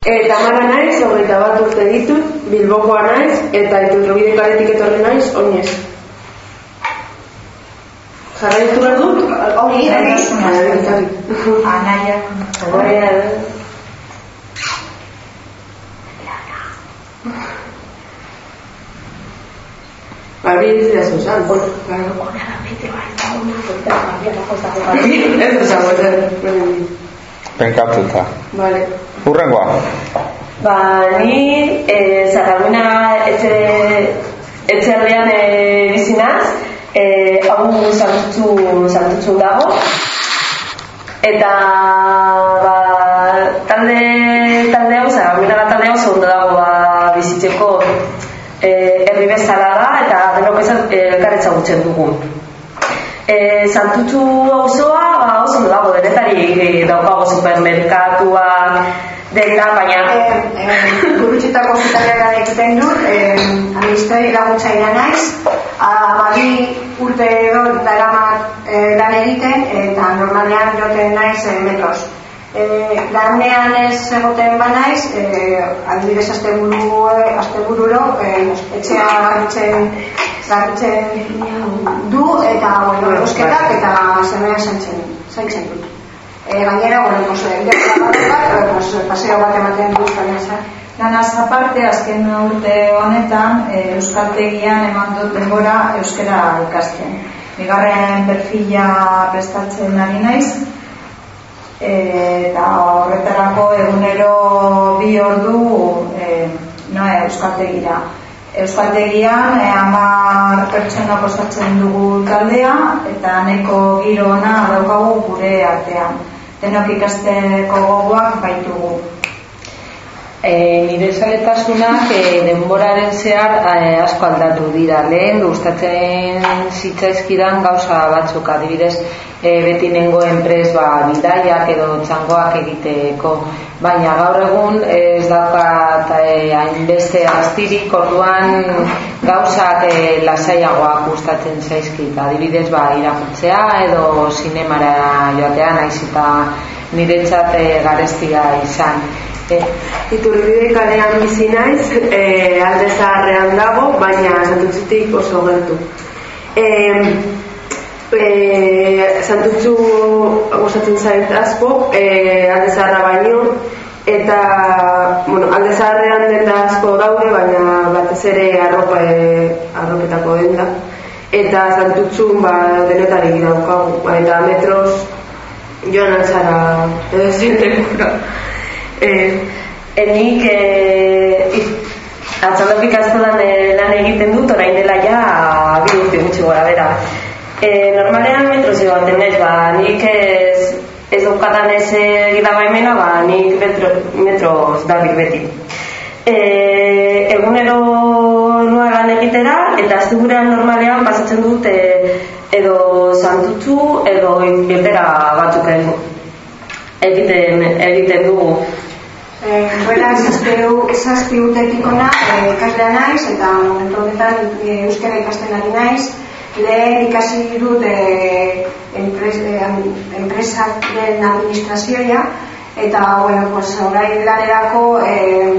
Eta mara naiz, hogeita bat urte ditut, bilbokoa naiz, eta iturrobide karetik etorri naiz, oinez. Jarraitu behar dut? Hori, hori. Anaia. Anaia. Barbie ez da zuzan. Ona da bete bai, eta ona polita Barbie da jozako Barbie ez da zagoetan. Penkatuta. Vale. Urrengoa. Ba, ni eh, Zarraguna etxe, etxerrian eh, bizinaz, eh, hau santutzu, santutzu dago. Eta ba, talde, talde hau, Zarraguna talde hau segundo dago ba, bizitzeko eh, herri bezala da, eta denok ez elkarretza gutzen dugu. E, santutzu auzoa ba, oso ondo dago denetari e, daukago supermerkatuak dena, baina e, e, gurutxetako zutatea egiten dut e, administrai laguntzailea naiz. Amabi urte edo daramat e, lan egiten eta normalean joten naiz e, metros e, lanean ez egoten banaiz e, adibidez asteburu astebururo e, etxea garritzen du eta bueno, erosketak eta zemea zaintzen zaintzen dut e, gainera, bueno, pues, bat, pues, paseo bat ematen dut Lanaz aparte, azken urte honetan, e, Euskaltegian eman dut denbora Euskara ikasten. Bigarren perfila prestatzen ari naiz, eta horretarako egunero bi ordu e, no, Euskaltegira. Euskaltegian e, amar pertsona postatzen dugu taldea eta neko giro ona daukagu gure artean. Denok ikasteko gogoak baitugu. E, nire zaletasunak e, denboraren zehar e, asko aldatu dira. Lehen gustatzen zitzaizkidan gauza batzuk adibidez e, beti nengo enpres ba, bidaiak edo txangoak egiteko. Baina gaur egun ez daukat e, hainbeste astirik orduan gauzak e, lasaiagoak gustatzen zaizkit. Adibidez ba, irakurtzea edo sinemara joatea naiz eta niretzat garestia izan. E, Iturbide kalean bizi naiz, e, alde zaharrean dago, baina santutzutik oso gertu. E, e, santutzu gustatzen zait asko, e, alde zaharra baino, eta bueno, alde zaharrean denda asko daude, baina batez ere arropa e, arropetako denda. Eta santutzun ba, denetari daukagu, ba, eta metros joan altzara edo zentekura. Eh, enik eh, atzaldopik askodan eh, lan egiten dut, orain dela ja bi urte gutxi gora bera. Eh, normalean metro baten naiz, ba, nik ez, ez daukatan ez egita baimena, ba, nik metro, metroz dabil beti. Eh, egunero noa lan egitera, eta aztugurean normalean pasatzen dut eh, edo santutzu edo biltera batzuk egiten, egiten dugu. Eh, Buena, zazpi urtetik ona, eh, ikaslea naiz, eta momentu honetan eh, euskara ikasten ari naiz. Lehen ikasi dut eh, enpres, eh, enpresaren administrazioa, eta, bueno, pues, orain lanerako eh,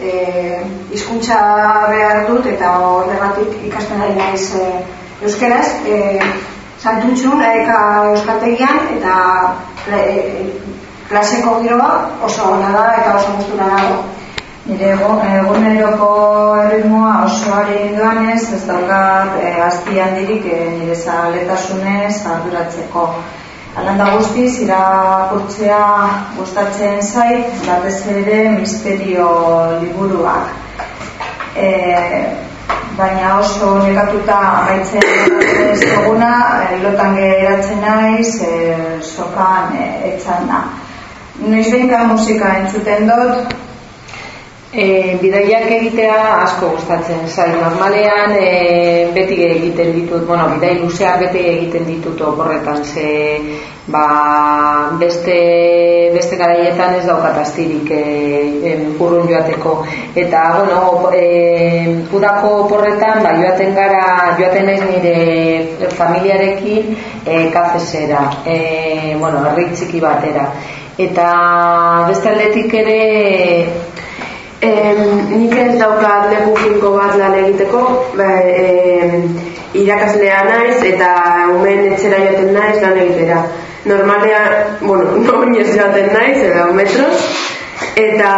eh, izkuntza behar dut, eta horregatik ikasten ari naiz eh, euskeraz. Eh, Santuntxun, eka euskaltegian, eta eh, klaseko giroa oso ona da eta oso gustura dago. Nire eguneroko erritmoa oso ari duanez, ez daukat e, azti handirik e, nire zaletasunez arduratzeko. Alanda guztiz, irakurtzea gustatzen zait, batez ere misterio liburuak. E, baina oso negatuta amaitzen ez duguna, e, lotan geratzen naiz, e, sokan e, etxan da. Noiz behinka musika entzuten dut? E, bidaiak egitea asko gustatzen zai. Normalean e, beti egiten ditut, bueno, bidai luzeak beti egiten ditut oporretan ze ba, beste, beste garaietan ez daukat astirik e, urrun joateko. Eta, bueno, e, udako oporretan ba, joaten gara, joaten naiz nire familiarekin e, kafesera, e, bueno, herri txiki batera Eta beste aldetik ere Em, nik ez daukat leku finko bat lan egiteko, ba, em, irakaslea naiz eta umen etxera joaten naiz lan egitera. Normalea, bueno, noinez joaten naiz, edo metros, eta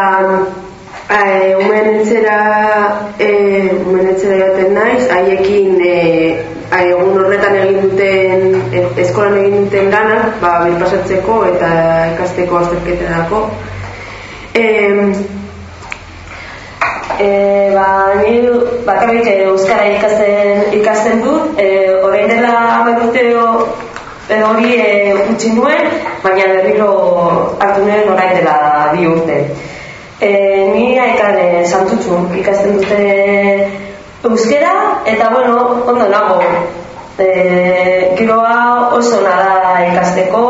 e, umen etxera, e, umen etxera joaten naiz, haiekin e, ai, egun horretan egin duten, e, eskolan egin duten lanak, ba, birpasatzeko eta ikasteko azterketarako. Em, E, ba, ni bakarrik e, euskara ikasten ikasten dut. E, orain dela 10 urte edo hori e, utzi nuen, baina berriro hartu nuen orain dela bi urte. E, ni aikan e, santutxun ikasten dute euskara eta bueno, ondo nago. E, giroa oso nada ikasteko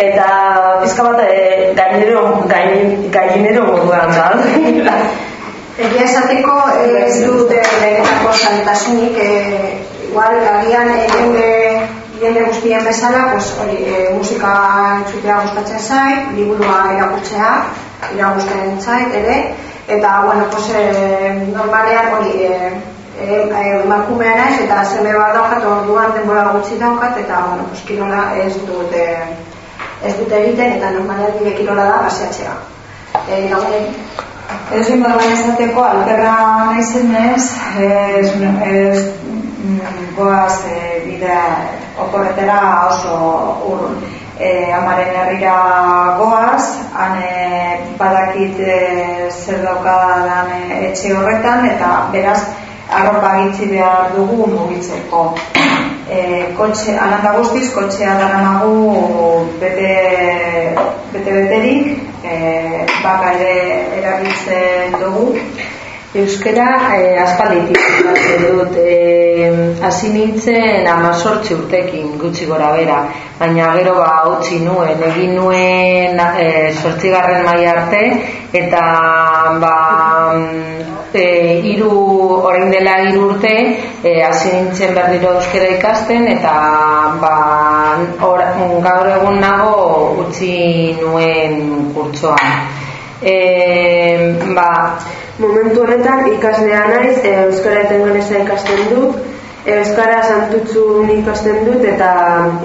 eta pizka bat e, gainero, gain, gainero moduan da. Egia esateko eh, ez dut benetako zaletasunik, eh, igual agian jende, jende guztien bezala, pues, hori, eh, musika entzutea gustatzen zait, liburua irakurtzea, irakurtzen zait ere, eta, bueno, pues, eh, normalean hori, eh, eh, emakumea naiz eta zeme bat daukat orduan denbora gutxi daukat eta bueno, pues, kirola ez dut eh, ez dut egiten eta normalean nire kirola da paseatzea. Eh, gaude, Ez zin bat baina esateko, alperra naizenez, ez, ez mm, goaz e, bidea oporretera oso urrun. E, amaren herrira goaz, han e, badakit e, zer daukadan e, etxe horretan, eta beraz, arropa gitzi behar dugu mugitzeko. E, kotxe, alanda guztiz, kotxea daramagu bete, bete beterik, e, baka ere erabiltzen dugu. Euskara eh, aspalditik dut, eh, hasi nintzen amazortzi urtekin gutxi gora bera, baina gero ba utzi nuen, egin nuen eh, sortzigarren mai arte, eta ba eh, iru, orain dela hiru urte, eh, hasi nintzen berriro euskara ikasten, eta ba or, gaur egun nago utzi nuen kurtsoan. Eh, ba, Momentu honetan ikaslea naiz, e, euskara eta ikasten dut, e, euskara santutxun ikasten dut eta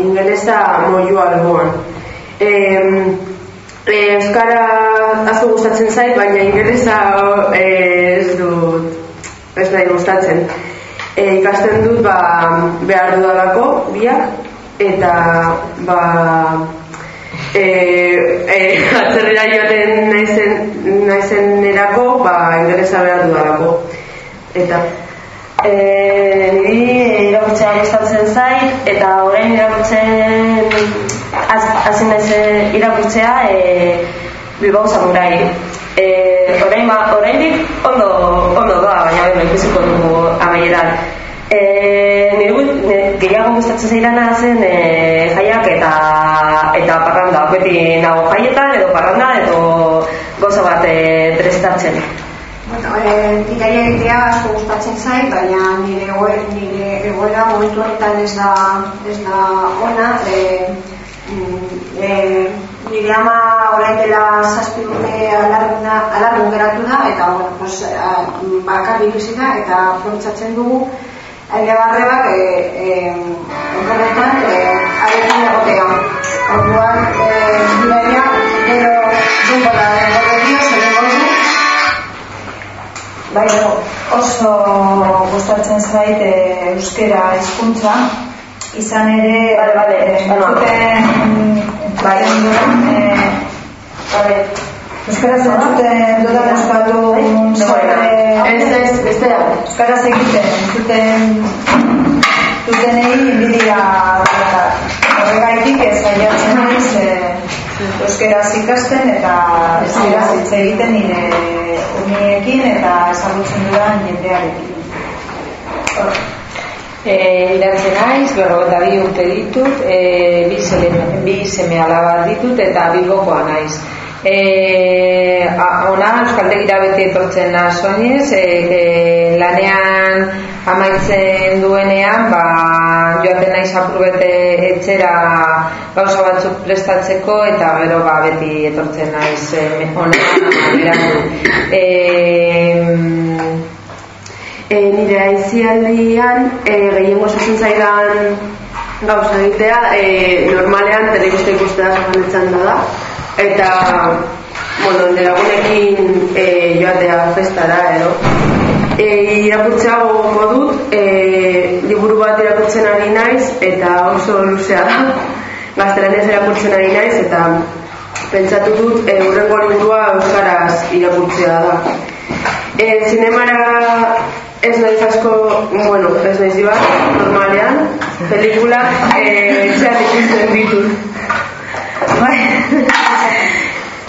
ingelesa moio alboan. E, e, euskara asko gustatzen zait, baina ingelesa e, ez dut ez nahi gustatzen. E, ikasten dut ba, behar dudalako biak eta ba, e, e, atzerrira joaten naizen, naizen erako, ba, ingelesa behar dudalako. Eta, E, niri irakurtzea gustatzen zait eta orain irakurtzen haz- hasi naiz e, irakurtzea e, Bilbao Samurai. E, orain ba, oraindik ondo ondo doa, baina bueno, ikusiko dugu amaieran. E, niri gu- ne- gehiago gustatzen zaidana zen e, jaiak eta eta parranda, beti nago jaietan edo parranda edo gozo bat e, prestatzen. Bueno, eh, bidaia egitea asko gustatzen zait, baina nire egoera, nire egoera momentu honetan ez da, ez da ona. E, mm, e, nire ama orain dela zazpi urte alargun geratu da, eta bueno, pues, a, bakar biluzi da, eta aprobetsatzen dugu aire barrebak e, e, horretan e, arekin egotea. Orduan, e, bidaia, gero denbora egote dio, zer egote, Bai, oso gustatzen zait e, euskera hizkuntza. Izan ere Bale, bale, eh, bale. entzuten Bai. entzuten dudan zentzuten dudan euskaldun sobre ez ez, bestea. euskaraz egiten entzuten dutenei inbidia horregaitik ez saiatzen naiz euskaraz ikasten eta euskaraz hitz egiten nire uniekin eta ezagutzen dudan jendearekin. E, idatzen naiz, berrogeta bi urte ditut, e, bi, seme, bi seme alaba ditut eta bilbokoa naiz. E, a- ona, euskaltegira beti etortzen da soinez, e, e, lanean amaitzen duenean, ba, joaten naiz apur bete etxera gauza batzuk prestatzeko eta gero ba, beti etortzen naiz e, ona geratu. E, E, nire aizialdian e, gehiengo osatzen zaidan gauza egitea e, normalean telebista ikustea zanetzen da da eta bueno, nire lagunekin e, joatea festara edo. E, irakurtzea gogoko dut e, liburu bat irakurtzen ari naiz eta oso luzea da. Gaztelanez irakurtzen ari naiz eta pentsatu dut e, urrengo liburua euskaraz irakurtzea da. E, zinemara ez naiz asko, bueno, ez naiz diba, normalean, pelikula e, etxean ikusten ditut. Bai.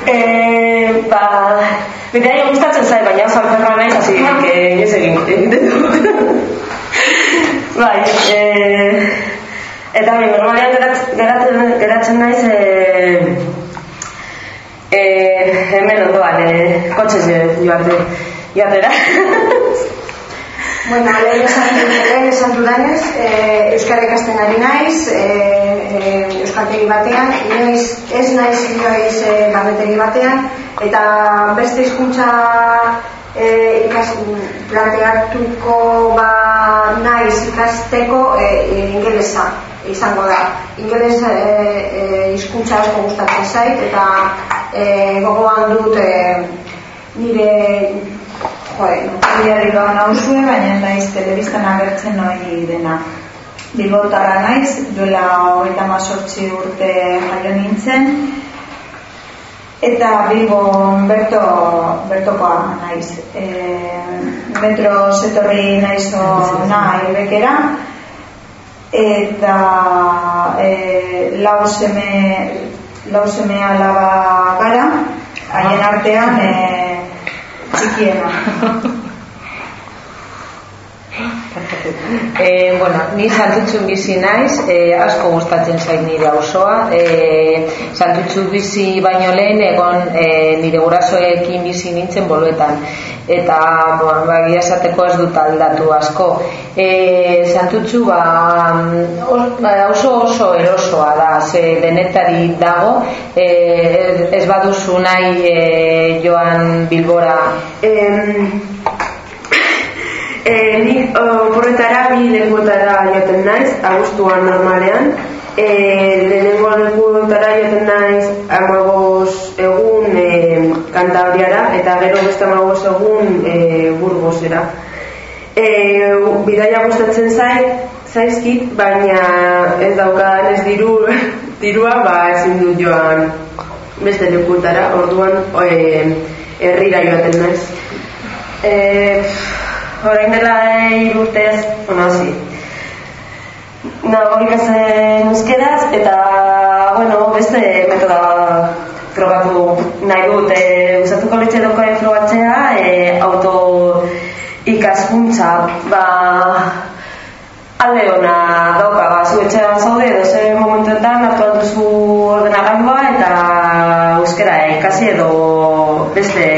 Eh, ba, bidea gustatzen zait, baina oso alferra naiz, hasi que ez egin egiten dut. bai, eh, eta bai, normalean gerat- geratzen, geratzen naiz eh, eh, hemen ondoan, eh, kotxez joate, joatera. Bueno, lehen esan, dudanez, e, Euskara ikasten ari naiz, e, e, Euskaltegi batean, inoiz, ez naiz inoiz e, barnetegi batean, eta beste hizkuntza e, ikas, planteatuko ba, naiz ikasteko e, e, ingelesa izango da. Ingeles e, e, hizkuntza asko gustatzen zait, eta e, gogoan dut e, nire Joe, Herriko nauzue, baina naiz telebistan agertzen hori dena. Bilbotarra naiz, duela hogeita mazortzi urte jaio nintzen, eta Bilbon berto, bertokoa naiz. E, metro zetorri naiz ona irbekera, eta e, lau seme, lau seme alaba gara, haien artean e, 谢谢啊。E, bueno, ni santutxun bizi naiz, e, asko gustatzen zait nire auzoa. E, santutxu bizi baino lehen egon e, nire gurasoekin bizi nintzen boluetan. Eta, bueno, ba, egia esateko ez dut aldatu asko. E, santutxu, ba, os, ba, oso oso erosoa da, ze denetari dago, e, ez, baduzu nahi e, joan bilbora Em, e, ni oporretara bi lekuetara joaten naiz, agustuan normalean. E, lehenengo lekuetara joaten naiz amagos egun e, kantabriara eta gero beste amagos egun e, burgosera. E, bidaia gustatzen zait, zaizkit, baina ez daukadan ez diru, dirua, ba ezin dut joan beste lekuetara, orduan e, herrira joaten naiz. Eh, orain dela hiru urtez, bueno, hasi. Nago ikasen euskeraz eta bueno, beste metoda probatu nahi dut e, usatuko litze dokoen probatzea e, auto ikaskuntza ba alde ona dauka ba, zu etxean zaude edo momentuetan hartu duzu ordenagailua eta euskera ikasi edo beste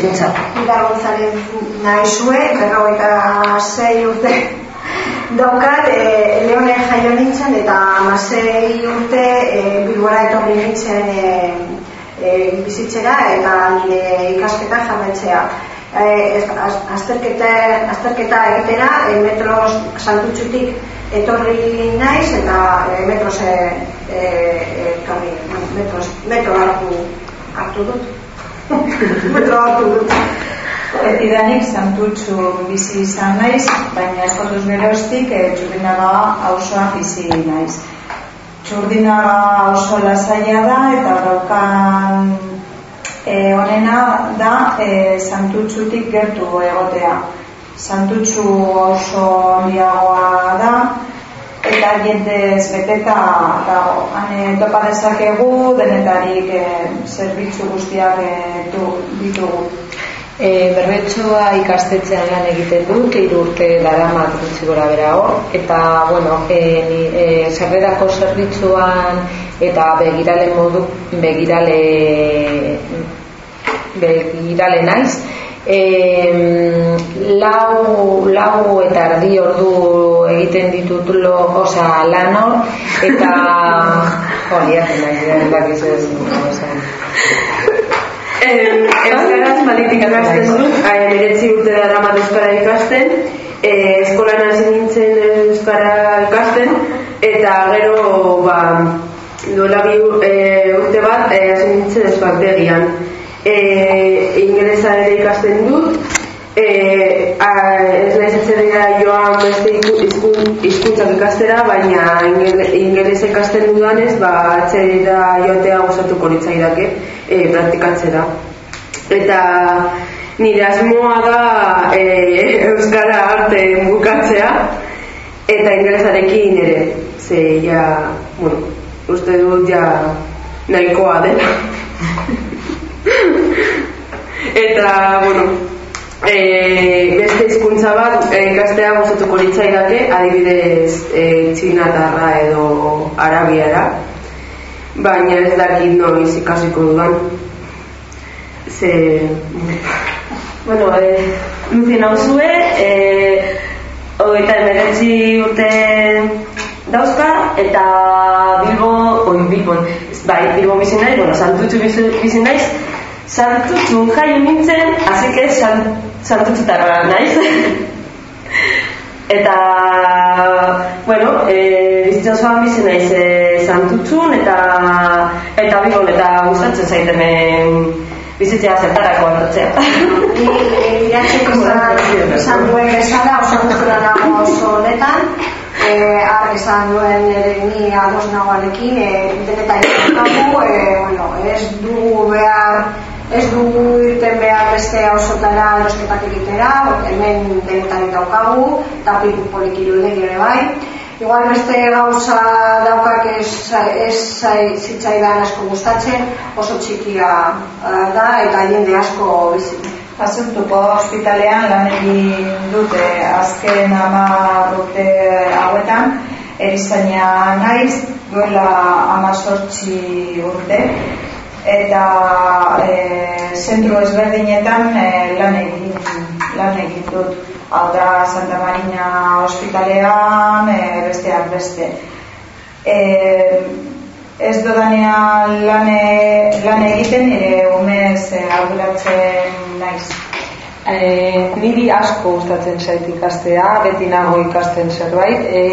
beste hizkuntza. Ibar González naizue, berrogeita zei urte daukat, e, leone jaio nintzen eta amasei urte e, bilbora etorri nintzen e, e, bizitzera eta nire ikasketa jarraitzea. E, azterketa, azterketa egitera e, metros santutxutik etorri naiz eta e, metros e, e, bueno, metros, metro hartu, hartu dut. Metro hartu dut. Betidanik santutxu bizi izan naiz, baina eskotuz geroztik e, txurdinaga auzoan bizi naiz. Txurdinaga oso lasaia da eta daukan e, onena da e, santutxutik gertu egotea. Santutxu oso handiagoa da eta jendez beteta dago. Hane topa dezakegu denetarik e, zerbitzu guztiak e, du, ditugu. E, berbetxoa ikastetxean lan egiten dut, hiru urte daramat gutxi gora bera hor, eta, bueno, e, ni, e, zerrerako zerbitzuan eta begirale modu, begirale, begirale naiz, e, lau, lau eta erdi ordu egiten ditut lo, oza, lan hor, eta, oh, nahi, bakizu ez, euskaraz politika ikasten dut, eretzi urte da ramat euskara ikasten, eh, eskolan hasi nintzen euskara ikasten, eta gero, ba, duela bi eh, urte bat, eh, hasi nintzen euskaltegian. Eh, ingelesa ere ikasten dut, eh, a, ez nahiz dira joan beste hizkuntzak ikastera, baina ingelesa ikasten dudanez, ba, atzera joatea gozatuko litzaidake e, praktikatzera. Eta nire asmoa da e, Euskara arte bukatzea eta ingelesarekin ere. Ze, ja, bueno, uste dut ja nahikoa dela. eta, bueno, e, beste hizkuntza bat ikastea gustatuko litzaidake, adibidez e, txinatarra edo arabiara. Baina ez dakit noiz ikasiko dudan. Ze bueno, e, Luzi nauzue e, hogeita emeretzi urte dauzka eta Bilbo, oi Bilbon bai, Bilbo bizi nahi, bueno, santutxu bizi naiz santutxu jaio nintzen así que santutxu tarra naiz eta bueno, e, bizitza osoan bizi naiz e, santutxun eta eta bigon eta gustatzen zaiten bizitzea zertarako hartzea. Ni iratzeko esan duen bezala, oso guztura nago oso honetan, e, ar esan duen ere ni ados nagoarekin, e, denetan ikamu, e, bueno, ez dugu behar ez dugu irten behar beste hausotara erosketak egitera, hemen denetan daukagu, eta piku polikiru ere bai. Igual beste gauza daukak ez, ez zitzaidan asko gustatzen, oso txikia eh, da eta jende asko bizitzen. Asuntuko ospitalean lan egin dute azken ama urte hauetan, erizaina naiz, duela ama urte, eta e, zentru ezberdinetan e, lan egin lan egin dut. Hau da Santa Marina ospitalean e, besteak beste. E, ez dodanean lan, lan egiten nire umez e, arduratzen naiz E, niri asko gustatzen zait ikastea, beti nago ikasten zerbait. E,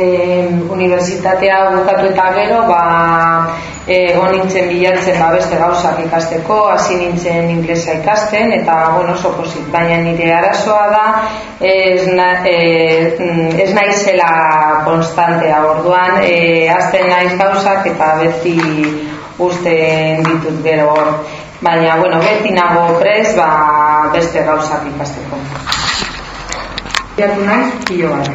universitatea bukatu eta gero, ba, e, nintzen bilatzen ba, beste gauzak ikasteko, hasi nintzen inglesa ikasten, eta bueno, oso posit. Baina nire arazoa da, ez, na, e, ez naizela konstantea orduan, e, azten naiz gauzak eta beti usten ditut gero baina bueno, beti nago pres ba, beste gauzak ikasteko Iatu naiz, pio bat.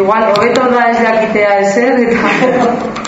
Igual, hobeto da ez jakitea ezer, eta